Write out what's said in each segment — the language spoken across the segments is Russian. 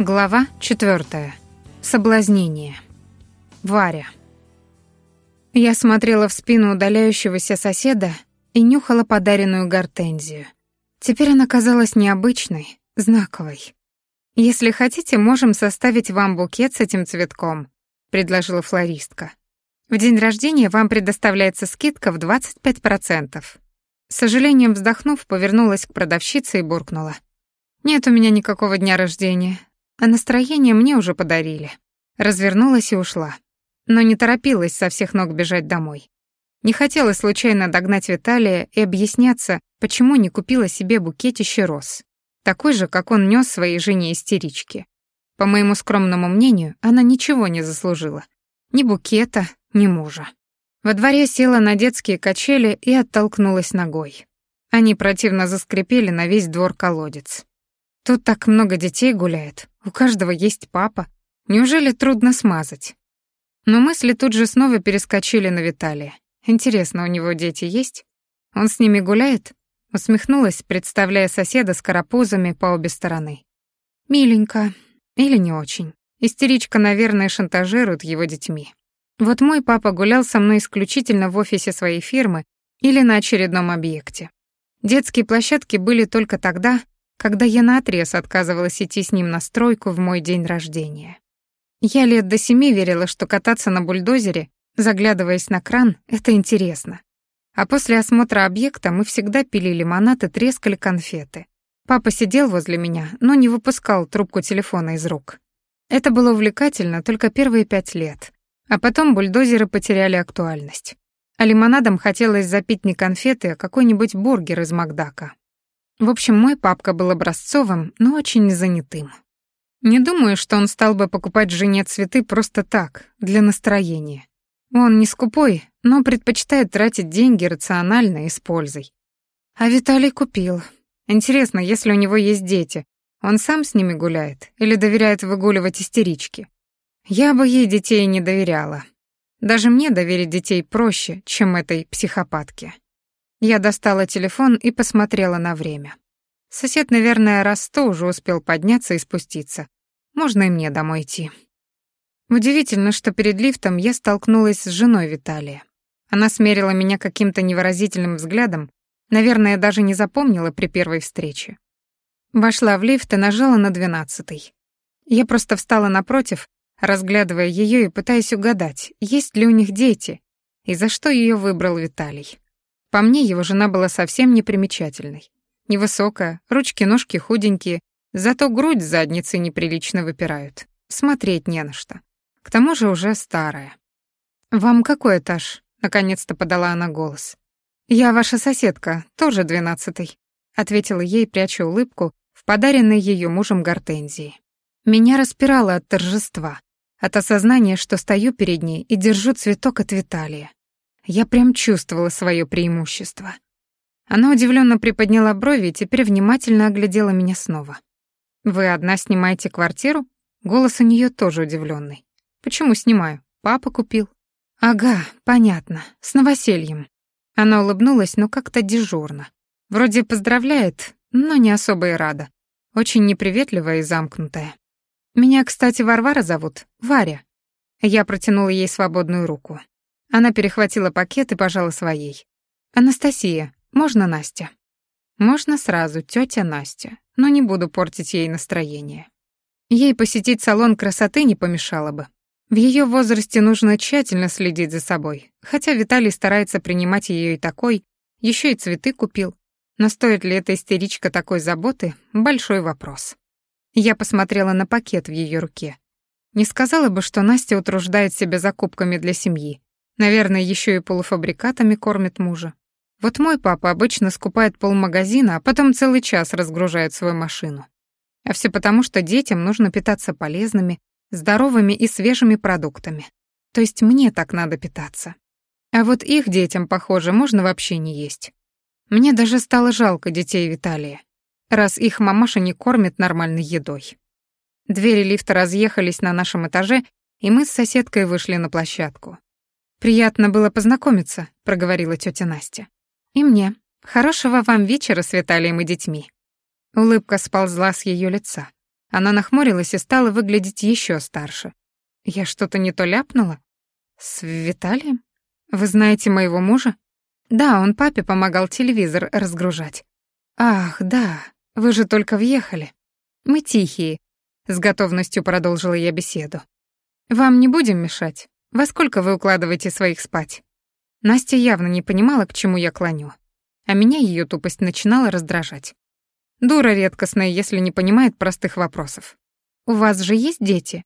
Глава 4. Соблазнение. Варя. Я смотрела в спину удаляющегося соседа и нюхала подаренную гортензию. Теперь она казалась необычной, знаковой. «Если хотите, можем составить вам букет с этим цветком», — предложила флористка. «В день рождения вам предоставляется скидка в 25%. С сожалением вздохнув, повернулась к продавщице и буркнула. «Нет у меня никакого дня рождения, а настроение мне уже подарили. Развернулась и ушла. Но не торопилась со всех ног бежать домой. Не хотела случайно догнать Виталия и объясняться, почему не купила себе букетище роз. Такой же, как он нёс своей жене-истеричке. По моему скромному мнению, она ничего не заслужила. Ни букета, ни мужа. Во дворе села на детские качели и оттолкнулась ногой. Они противно заскрипели на весь двор колодец. Тут так много детей гуляет, у каждого есть папа. Неужели трудно смазать? Но мысли тут же снова перескочили на Виталия. Интересно, у него дети есть? Он с ними гуляет? Усмехнулась, представляя соседа с карапузами по обе стороны. Миленько. Или не очень. Истеричка, наверное, шантажирует его детьми. Вот мой папа гулял со мной исключительно в офисе своей фирмы или на очередном объекте. Детские площадки были только тогда, когда я наотрез отказывалась идти с ним на стройку в мой день рождения. Я лет до семи верила, что кататься на бульдозере, заглядываясь на кран, это интересно. А после осмотра объекта мы всегда пили лимонад и трескали конфеты. Папа сидел возле меня, но не выпускал трубку телефона из рук. Это было увлекательно только первые пять лет. А потом бульдозеры потеряли актуальность. А лимонадом хотелось запить не конфеты, а какой-нибудь бургер из Макдака. В общем, мой папка был образцовым, но очень занятым. Не думаю, что он стал бы покупать жене цветы просто так, для настроения. Он не скупой, но предпочитает тратить деньги рационально и с пользой. А Виталий купил. Интересно, если у него есть дети, он сам с ними гуляет или доверяет выгуливать истерички? Я бы ей детей не доверяла. Даже мне доверить детей проще, чем этой психопатке. Я достала телефон и посмотрела на время. Сосед, наверное, раз сто уже успел подняться и спуститься. Можно и мне домой идти. Удивительно, что перед лифтом я столкнулась с женой Виталия. Она смерила меня каким-то невыразительным взглядом, наверное, даже не запомнила при первой встрече. Вошла в лифт и нажала на двенадцатый. Я просто встала напротив, разглядывая ее и пытаясь угадать, есть ли у них дети, и за что ее выбрал Виталий. По мне, его жена была совсем непримечательной. Невысокая, ручки-ножки худенькие, зато грудь задницы неприлично выпирают. Смотреть не на что. К тому же уже старая. «Вам какой этаж?» — наконец-то подала она голос. «Я ваша соседка, тоже двенадцатый», — ответила ей, пряча улыбку в подаренной ее мужем гортензии. Меня распирало от торжества, от осознания, что стою перед ней и держу цветок от Виталия. Я прям чувствовала свое преимущество. Она удивленно приподняла брови и теперь внимательно оглядела меня снова. «Вы одна снимаете квартиру?» Голос у нее тоже удивленный. «Почему снимаю? Папа купил». «Ага, понятно, с новосельем». Она улыбнулась, но как-то дежурно. Вроде поздравляет, но не особо и рада. Очень неприветливая и замкнутая. «Меня, кстати, Варвара зовут, Варя». Я протянула ей свободную руку. Она перехватила пакет и пожала своей. «Анастасия, можно Настя?» «Можно сразу, тетя Настя, но не буду портить ей настроение. Ей посетить салон красоты не помешало бы. В ее возрасте нужно тщательно следить за собой, хотя Виталий старается принимать ее и такой, еще и цветы купил. Но стоит ли эта истеричка такой заботы — большой вопрос. Я посмотрела на пакет в ее руке. Не сказала бы, что Настя утруждает себя закупками для семьи, Наверное, еще и полуфабрикатами кормит мужа. Вот мой папа обычно скупает полмагазина, а потом целый час разгружает свою машину. А все потому, что детям нужно питаться полезными, здоровыми и свежими продуктами. То есть мне так надо питаться. А вот их детям, похоже, можно вообще не есть. Мне даже стало жалко детей Виталия, раз их мамаша не кормит нормальной едой. Двери лифта разъехались на нашем этаже, и мы с соседкой вышли на площадку. «Приятно было познакомиться», — проговорила тетя Настя. «И мне. Хорошего вам вечера с Виталием и детьми». Улыбка сползла с ее лица. Она нахмурилась и стала выглядеть еще старше. Я что-то не то ляпнула? С Виталием? Вы знаете моего мужа? Да, он папе помогал телевизор разгружать. Ах, да, вы же только въехали. Мы тихие, с готовностью продолжила я беседу. Вам не будем мешать. Во сколько вы укладываете своих спать? Настя явно не понимала, к чему я клоню, а меня ее тупость начинала раздражать. Дура редкостная, если не понимает простых вопросов. У вас же есть дети?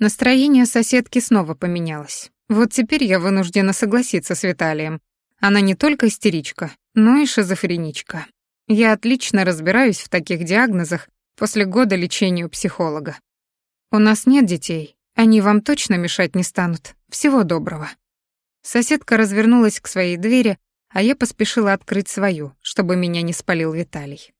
Настроение соседки снова поменялось. Вот теперь я вынуждена согласиться с Виталием. Она не только истеричка, но и шизофреничка. Я отлично разбираюсь в таких диагнозах после года лечения у психолога. У нас нет детей, они вам точно мешать не станут. Всего доброго. Соседка развернулась к своей двери, а я поспешила открыть свою, чтобы меня не спалил Виталий.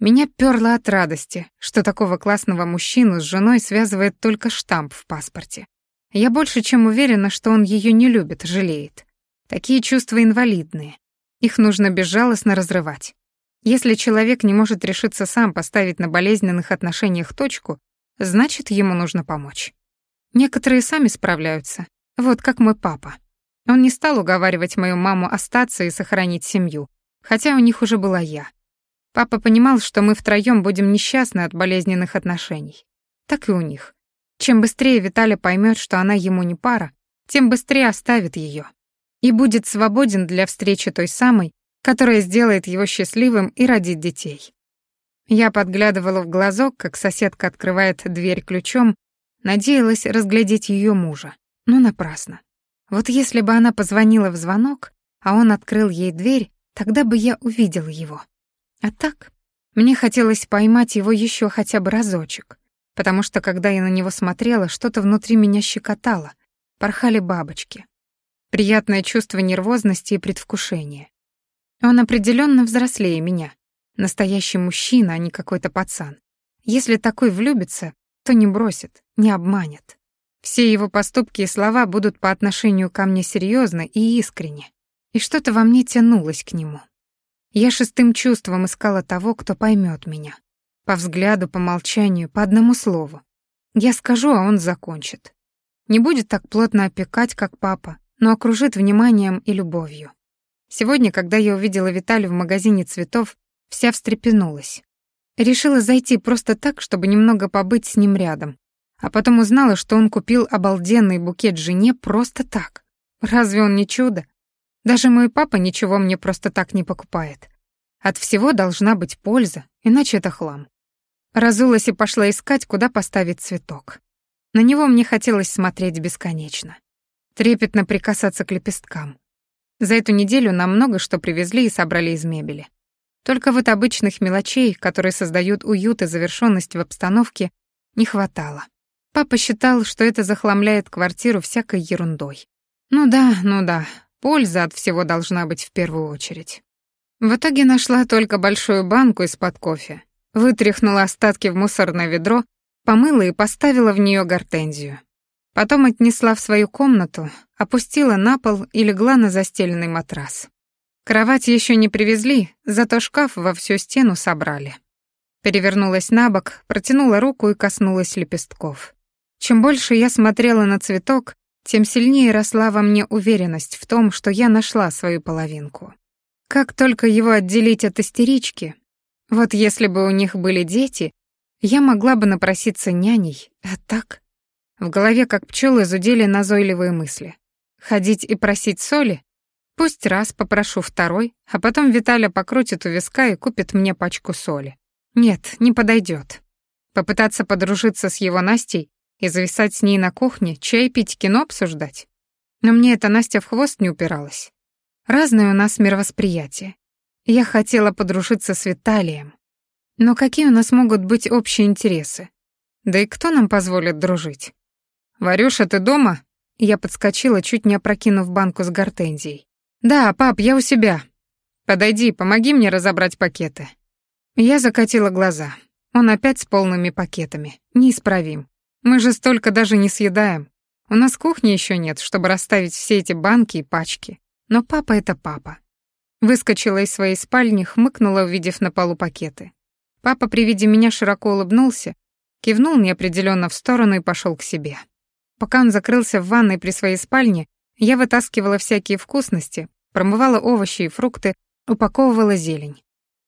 Меня пёрло от радости, что такого классного мужчину с женой связывает только штамп в паспорте. Я больше чем уверена, что он её не любит, жалеет. Такие чувства инвалидные. Их нужно безжалостно разрывать. Если человек не может решиться сам поставить на болезненных отношениях точку, значит, ему нужно помочь. Некоторые сами справляются, вот как мой папа. Он не стал уговаривать мою маму остаться и сохранить семью, хотя у них уже была я. Папа понимал, что мы втроём будем несчастны от болезненных отношений. Так и у них. Чем быстрее Виталя поймет, что она ему не пара, тем быстрее оставит ее и будет свободен для встречи той самой, которая сделает его счастливым и родит детей. Я подглядывала в глазок, как соседка открывает дверь ключом, надеялась разглядеть ее мужа, но напрасно. Вот если бы она позвонила в звонок, а он открыл ей дверь, тогда бы я увидела его. А так, мне хотелось поймать его еще хотя бы разочек, потому что когда я на него смотрела, что-то внутри меня щекотало, порхали бабочки. Приятное чувство нервозности и предвкушения. Он определенно взрослее меня. Настоящий мужчина, а не какой-то пацан. Если такой влюбится, то не бросит, не обманет. Все его поступки и слова будут по отношению ко мне серьезны и искренне. И что-то во мне тянулось к нему. Я шестым чувством искала того, кто поймет меня. По взгляду, по молчанию, по одному слову. Я скажу, а он закончит. Не будет так плотно опекать, как папа, но окружит вниманием и любовью. Сегодня, когда я увидела Виталию в магазине цветов, вся встрепенулась. Решила зайти просто так, чтобы немного побыть с ним рядом. А потом узнала, что он купил обалденный букет жене просто так. Разве он не чудо? Даже мой папа ничего мне просто так не покупает. От всего должна быть польза, иначе это хлам. Разулась и пошла искать, куда поставить цветок. На него мне хотелось смотреть бесконечно. Трепетно прикасаться к лепесткам. За эту неделю нам много что привезли и собрали из мебели. Только вот обычных мелочей, которые создают уют и завершенность в обстановке, не хватало. Папа считал, что это захламляет квартиру всякой ерундой. Ну да, ну да, польза от всего должна быть в первую очередь. В итоге нашла только большую банку из-под кофе, вытряхнула остатки в мусорное ведро, помыла и поставила в нее гортензию. Потом отнесла в свою комнату, опустила на пол и легла на застеленный матрас. Кровать еще не привезли, зато шкаф во всю стену собрали. Перевернулась на бок, протянула руку и коснулась лепестков. Чем больше я смотрела на цветок, тем сильнее росла во мне уверенность в том, что я нашла свою половинку. Как только его отделить от истерички, вот если бы у них были дети, я могла бы напроситься няней, а так... В голове, как пчелы, зудели назойливые мысли. Ходить и просить соли? Пусть раз попрошу второй, а потом Виталя покрутит у виска и купит мне пачку соли. Нет, не подойдет. Попытаться подружиться с его Настей и зависать с ней на кухне, чай пить, кино обсуждать? Но мне эта Настя в хвост не упиралась. Разное у нас мировосприятие. Я хотела подружиться с Виталием. Но какие у нас могут быть общие интересы? Да и кто нам позволит дружить? «Варюша, ты дома?» Я подскочила, чуть не опрокинув банку с гортензией. «Да, пап, я у себя. Подойди, помоги мне разобрать пакеты». Я закатила глаза. Он опять с полными пакетами. Неисправим. Мы же столько даже не съедаем. У нас кухни еще нет, чтобы расставить все эти банки и пачки. Но папа — это папа. Выскочила из своей спальни, хмыкнула, увидев на полу пакеты. Папа при виде меня широко улыбнулся кивнул неопределенно в сторону и пошел к себе. Пока он закрылся в ванной при своей спальне, я вытаскивала всякие вкусности, промывала овощи и фрукты, упаковывала зелень.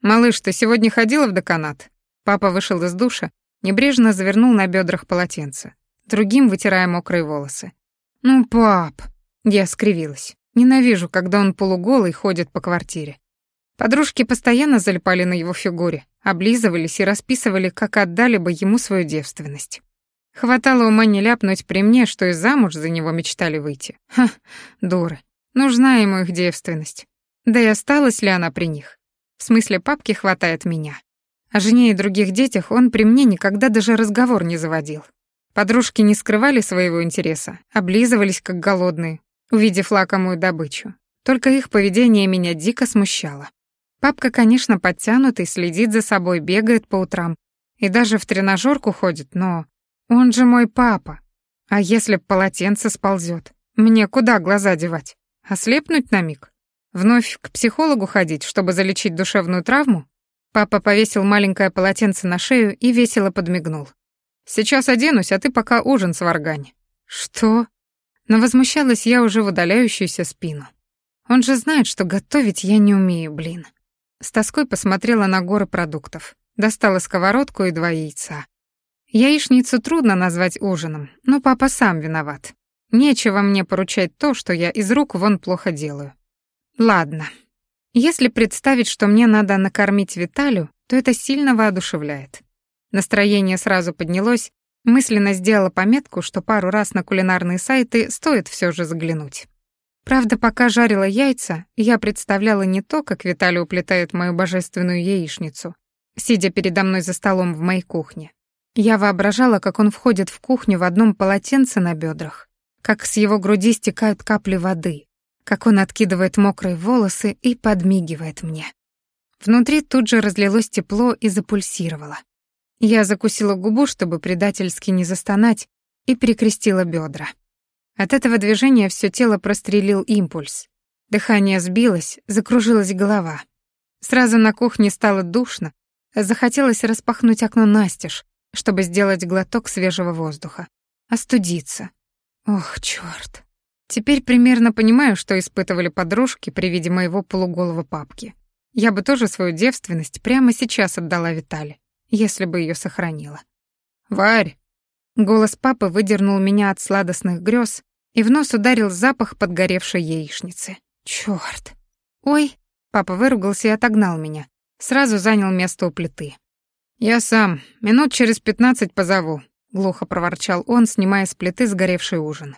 «Малыш, ты сегодня ходила в деканат?» Папа вышел из душа, небрежно завернул на бедрах полотенце, другим вытирая мокрые волосы. «Ну, пап!» Я скривилась. Ненавижу, когда он полуголый ходит по квартире. Подружки постоянно залипали на его фигуре, облизывались и расписывали, как отдали бы ему свою девственность. Хватало ума не ляпнуть при мне, что и замуж за него мечтали выйти. Ха, дуры. Нужна ему их девственность. Да и осталась ли она при них? В смысле, папки хватает меня. О жене и других детях он при мне никогда даже разговор не заводил. Подружки не скрывали своего интереса, облизывались как голодные, увидев лакомую добычу. Только их поведение меня дико смущало. Папка, конечно, подтянутый, следит за собой, бегает по утрам и даже в тренажерку ходит, но он же мой папа. А если полотенце сползет? Мне куда глаза девать? Ослепнуть на миг? Вновь к психологу ходить, чтобы залечить душевную травму? Папа повесил маленькое полотенце на шею и весело подмигнул. Сейчас оденусь, а ты пока ужин сваргань». «Что?» Но возмущалась я уже в удаляющуюся спину. Он же знает, что готовить я не умею, блин. С тоской посмотрела на горы продуктов. Достала сковородку и два яйца. Яичницу трудно назвать ужином, но папа сам виноват. Нечего мне поручать то, что я из рук вон плохо делаю. Ладно. Если представить, что мне надо накормить Виталю, то это сильно воодушевляет. Настроение сразу поднялось, мысленно сделала пометку, что пару раз на кулинарные сайты стоит все же заглянуть. Правда, пока жарила яйца, я представляла не то, как Виталий уплетает мою божественную яичницу, сидя передо мной за столом в моей кухне. Я воображала, как он входит в кухню в одном полотенце на бедрах, как с его груди стекают капли воды, как он откидывает мокрые волосы и подмигивает мне. Внутри тут же разлилось тепло и запульсировало. Я закусила губу, чтобы предательски не застонать, и перекрестила бедра. От этого движения все тело прострелил импульс. Дыхание сбилось, закружилась голова. Сразу на кухне стало душно, захотелось распахнуть окно настежь, чтобы сделать глоток свежего воздуха. Остудиться. Ох, чёрт. Теперь примерно понимаю, что испытывали подружки при виде моего полуголого папки. Я бы тоже свою девственность прямо сейчас отдала Витале если бы ее сохранила. «Варь!» Голос папы выдернул меня от сладостных грез и в нос ударил запах подгоревшей яичницы. Чёрт! Ой! Папа выругался и отогнал меня. Сразу занял место у плиты. «Я сам. Минут через пятнадцать позову», — глухо проворчал он, снимая с плиты сгоревший ужин.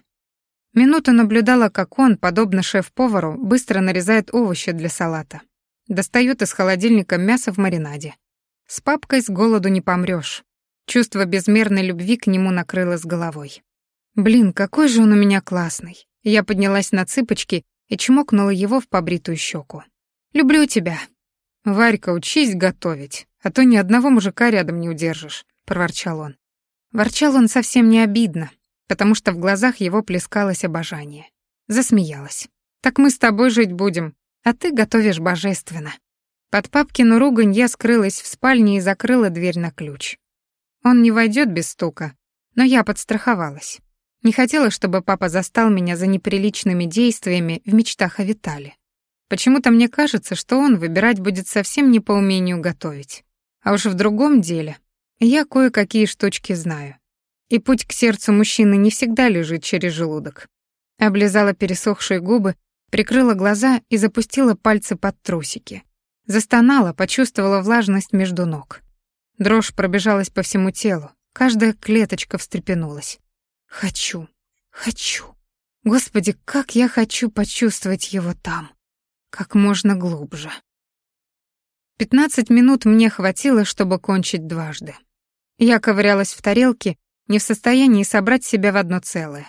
Минуту наблюдала, как он, подобно шеф-повару, быстро нарезает овощи для салата. Достает из холодильника мясо в маринаде. С папкой с голоду не помрёшь. Чувство безмерной любви к нему накрыло с головой. Блин, какой же он у меня классный. Я поднялась на цыпочки и чмокнула его в побритую щеку. «Люблю тебя». «Варька, учись готовить, а то ни одного мужика рядом не удержишь», — проворчал он. Ворчал он совсем не обидно, потому что в глазах его плескалось обожание. Засмеялась. «Так мы с тобой жить будем, а ты готовишь божественно». Под папкину ругань я скрылась в спальне и закрыла дверь на ключ. Он не войдет без стука, но я подстраховалась. Не хотела, чтобы папа застал меня за неприличными действиями в мечтах о Витале. Почему-то мне кажется, что он выбирать будет совсем не по умению готовить. А уж в другом деле я кое-какие штучки знаю. И путь к сердцу мужчины не всегда лежит через желудок. Облизала пересохшие губы, прикрыла глаза и запустила пальцы под трусики. Застонала, почувствовала влажность между ног. Дрожь пробежалась по всему телу, каждая клеточка встрепенулась. Хочу, хочу. Господи, как я хочу почувствовать его там. Как можно глубже. Пятнадцать минут мне хватило, чтобы кончить дважды. Я ковырялась в тарелке, не в состоянии собрать себя в одно целое.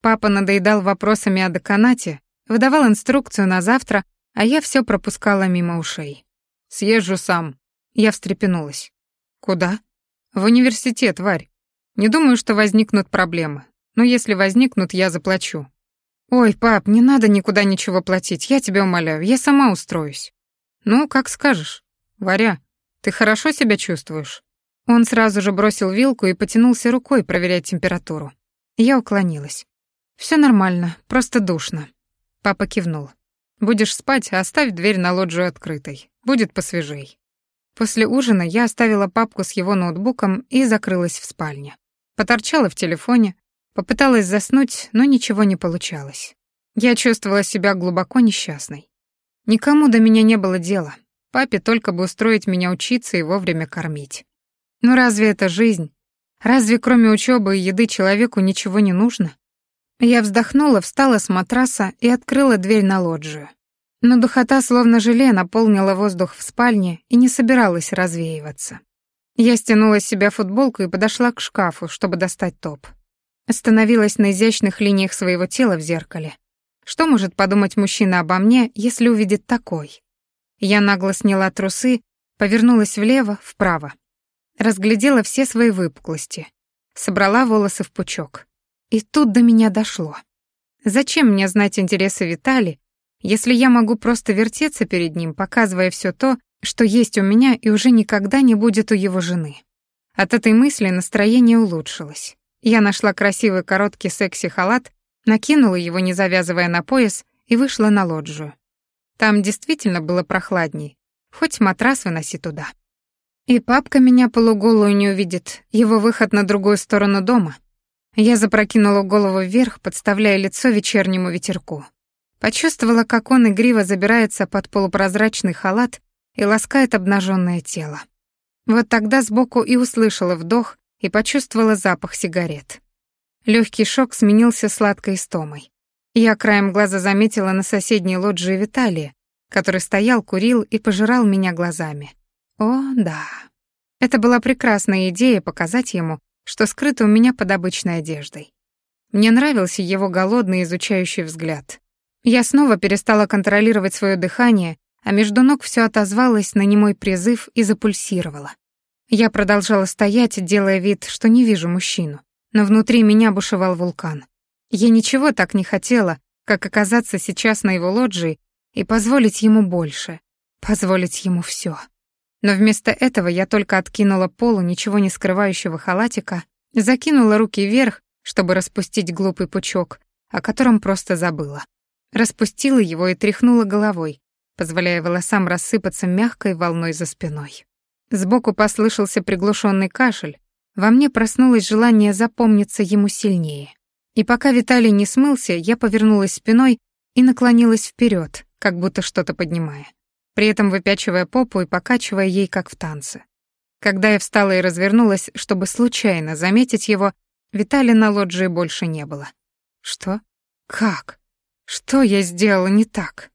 Папа надоедал вопросами о деканате, выдавал инструкцию на завтра, а я все пропускала мимо ушей. «Съезжу сам». Я встрепенулась. «Куда?» «В университет, Варь. Не думаю, что возникнут проблемы. Но если возникнут, я заплачу». «Ой, пап, не надо никуда ничего платить, я тебя умоляю, я сама устроюсь». «Ну, как скажешь. Варя, ты хорошо себя чувствуешь?» Он сразу же бросил вилку и потянулся рукой проверять температуру. Я уклонилась. Все нормально, просто душно. Папа кивнул. Будешь спать, оставь дверь на лоджию открытой. Будет посвежей. После ужина я оставила папку с его ноутбуком и закрылась в спальне. Поторчала в телефоне, попыталась заснуть, но ничего не получалось. Я чувствовала себя глубоко несчастной. Никому до меня не было дела. Папе только бы устроить меня учиться и вовремя кормить. Но разве это жизнь? Разве кроме учебы и еды человеку ничего не нужно? Я вздохнула, встала с матраса и открыла дверь на лоджию. Но духота, словно желе, наполнила воздух в спальне и не собиралась развеиваться. Я стянула с себя футболку и подошла к шкафу, чтобы достать топ. Остановилась на изящных линиях своего тела в зеркале. Что может подумать мужчина обо мне, если увидит такой? Я нагло сняла трусы, повернулась влево, вправо. Разглядела все свои выпуклости. Собрала волосы в пучок. И тут до меня дошло. Зачем мне знать интересы Витали, если я могу просто вертеться перед ним, показывая все то, что есть у меня и уже никогда не будет у его жены? От этой мысли настроение улучшилось. Я нашла красивый короткий секси-халат, накинула его, не завязывая на пояс, и вышла на лоджию. Там действительно было прохладней, хоть матрас выноси туда. И папка меня полуголую не увидит, его выход на другую сторону дома. Я запрокинула голову вверх, подставляя лицо вечернему ветерку. Почувствовала, как он игриво забирается под полупрозрачный халат и ласкает обнаженное тело. Вот тогда сбоку и услышала вдох и почувствовала запах сигарет. Легкий шок сменился сладкой истомой. Я краем глаза заметила на соседней лоджии Виталия, который стоял, курил и пожирал меня глазами. О, да. Это была прекрасная идея показать ему, что скрыто у меня под обычной одеждой. Мне нравился его голодный изучающий взгляд. Я снова перестала контролировать свое дыхание, а между ног все отозвалось на немой призыв и запульсировало. Я продолжала стоять, делая вид, что не вижу мужчину, но внутри меня бушевал вулкан. Я ничего так не хотела, как оказаться сейчас на его лоджии и позволить ему больше, позволить ему все. Но вместо этого я только откинула полу ничего не скрывающего халатика, закинула руки вверх, чтобы распустить глупый пучок, о котором просто забыла. Распустила его и тряхнула головой, позволяя волосам рассыпаться мягкой волной за спиной. Сбоку послышался приглушенный кашель, во мне проснулось желание запомниться ему сильнее. И пока Виталий не смылся, я повернулась спиной и наклонилась вперед, как будто что-то поднимая при этом выпячивая попу и покачивая ей, как в танце. Когда я встала и развернулась, чтобы случайно заметить его, Витали на лоджии больше не было. Что? Как? Что я сделала не так?